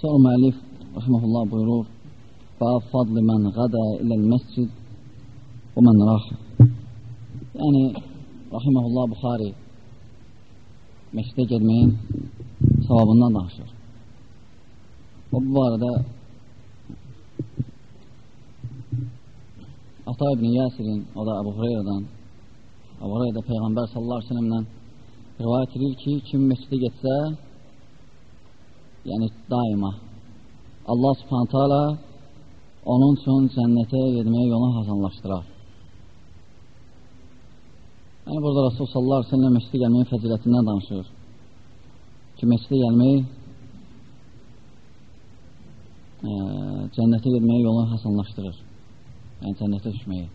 Sonra müəllif rəhməhullah buyurur: "Bab fadl men gada ilə məscid və men rah." Yəni rəhməhullah Buxari məscidə getməyin savabından danışır. O bu barədə Ata ibn Yəsirin, o da Əbu Hureyradan, Əbu Hureyra Peyğəmbər sallallahu aleyhi ve sellemdən rivayət edir ki, kim məscidə getsə, yəni daima Allah subhanətə alə onun üçün cənnətə gedməyə yolu hasanlaşdırar. Yəni, burada Rasul sallallahu aleyhi ve sellem məscidə gəlməyin fəzilətindən danışır. Ki, məscidə gəlmək e, cənnətə gedməyə yolu hasanlaşdırır. Yəni, cənnətə düşməyi.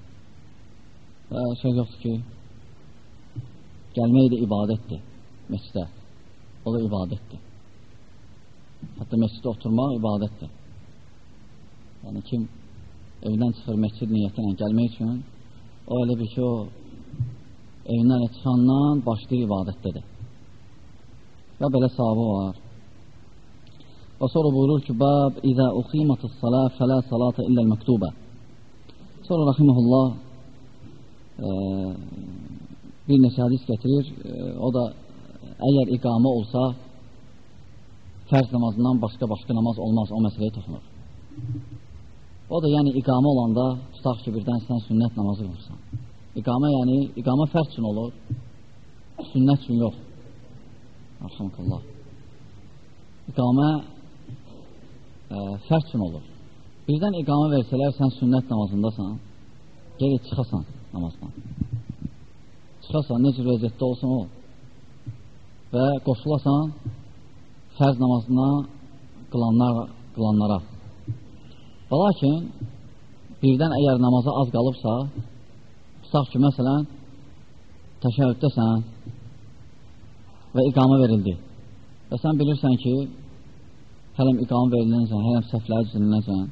Və söz yoxdur ki, gəlmək də ibadətdir məscidə. O da ibadətdir. Hətta məsciddə oturmaq ibadətdir. Yəni kim evdən çıxır məscid niyyəti ilə gəlmək üçün, o elə bir ki, o evindən çıxandan başlayır ibadətdədir. Və belə sahabı var. Və sonra buyurur ki, Bab, İzə uqimatı salə fələ salatə illəl məktubə. Sonra rəximəhullah e, bir neçə hadis gətirir. E, o da əgər iqamə olsa, fərz namazından başqa-başqa namaz olmaz, o məsələyə toxunur. O da yəni iqamə olanda, tutaq ki, birdən sən sünnət namazı qılırsan. İqamə yəni, iqamə fərz üçün olur, sünnət üçün yox. Arxamqallah. İqamə e, fərz üçün olur. Birdən iqamə versələr, sən sünnət namazındasan, geri çıxasan namazdan. Çıxasan, necə vəziyyətdə olsun o və qoşulasan, fərz namazına qılanlar, qılanlara. Və lakin, birdən əgər namaza az qalıbsa, tutaq ki, məsələn, təşəhüddəsən və iqamə verildi. Və sən bilirsən ki, hələm iqamə verilənsən, hələm səhvləri düzülənsən,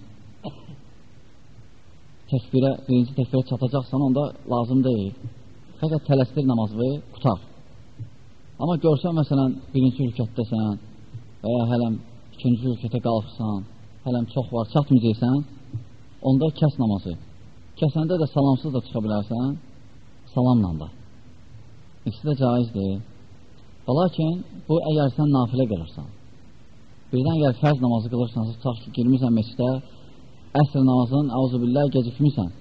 təkbirə, birinci təkbirə çatacaqsan, onda lazım deyil. Fəqət tələsdir namazı qutar. Amma görsən, məsələn, birinci rükətdəsən, və ya hələm ikinci rükətə qalxsan, hələm çox var, çatmayacaqsan, onda kəs namazı. Kəsəndə də salamsız da çıxa bilərsən, salamla da. İkisi də caizdir. Və lakin, bu əgər sən nafilə qılırsan, birdən əgər fərz namazı qılırsansa, tutaq ki, girmirsən meçdə, əsr namazın, əuzubillah, gecikmirsən.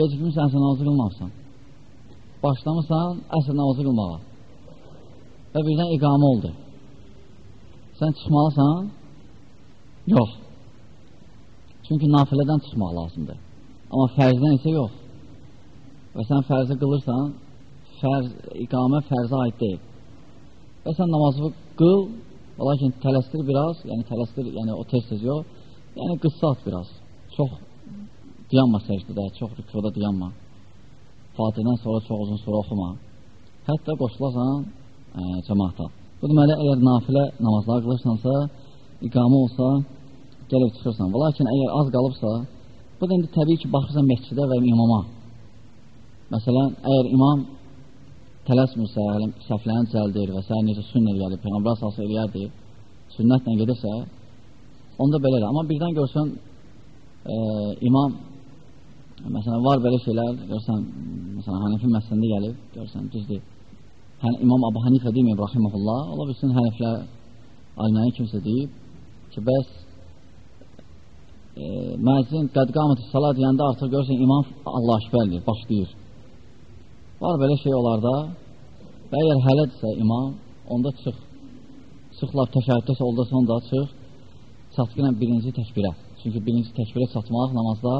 Gecikmirsən, sən namazı qılmazsan. Başlamırsan, əsr namazı qılmağa. Və birdən iqamə oldu sən çıxmalısan? Yox. Çünki nafilədən çıxmaq lazımdır. Amma fərzdən isə yox. Və sən fərzi qılırsan, fərz, iqamə fərzə aid deyil. Və sən namazı qıl, lakin tələstir biraz, yəni tələstir, yəni o tez-tez yox, yəni qıssat biraz. Çox dayanma səcdədə, çox rükuda dayanma. Fatihdən sonra çox uzun sonra oxuma. Hətta qoşulasan ə, cəmaata. Bu deməli, əgər nafilə namazlar qılırsansa, iqamə olsa, gəlib çıxırsan. Və lakin əgər az qalıbsa, bu da indi təbii ki, baxırsan məscidə və imama. Məsələn, əgər imam tələsmirsə, səhvləni cəldir və s. necə sünnə gəlib, Peyğəmbər salsa eləyərdi, sünnətlə gedirsə, onda belədir. Amma birdən görsən, e, imam, məsələn, var belə şeylər, görsən, məsələn, Hanefi məsələndə gəlib, görsən, düzdür, hə, İmam Abu Hanifə deməyib, rahiməhullah, ola bilsin hənəflər aliməni kimsə deyib ki, bəs e, müəzzin qədqamətü salat deyəndə artıq görürsən, imam Allah şübhəldir, başlayır. Var belə şey olarda və əgər hələdirsə imam, onda çıx. Çıxlar təşəhüddəsə olda sonra çıx, çatqınən birinci təkbirə. Çünki birinci təkbirə çatmaq namazda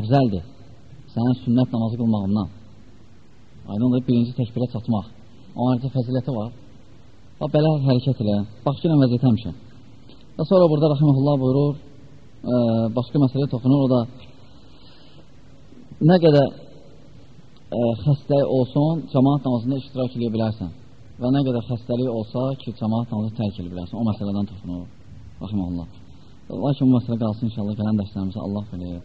əfzəldir. Sənin sünnət namazı qılmağından. Aydındır, birinci təkbirə çatmaq. Onlarca fəziləti var. Və belə hərəkət elə. Bax ki, vəziyyət həmişə. Və sonra burada Rəxməhullah buyurur, ə, başqa məsələ toxunur, o da nə qədər ə, xəstəlik olsun, cəmaat namazında iştirak edə bilərsən. Və nə qədər xəstəlik olsa ki, cəmaat namazı tərk edə bilərsən. O məsələdən toxunur. Rəxməhullah. Lakin bu məsələ qalsın inşallah gələn dərslərimizə Allah bilir.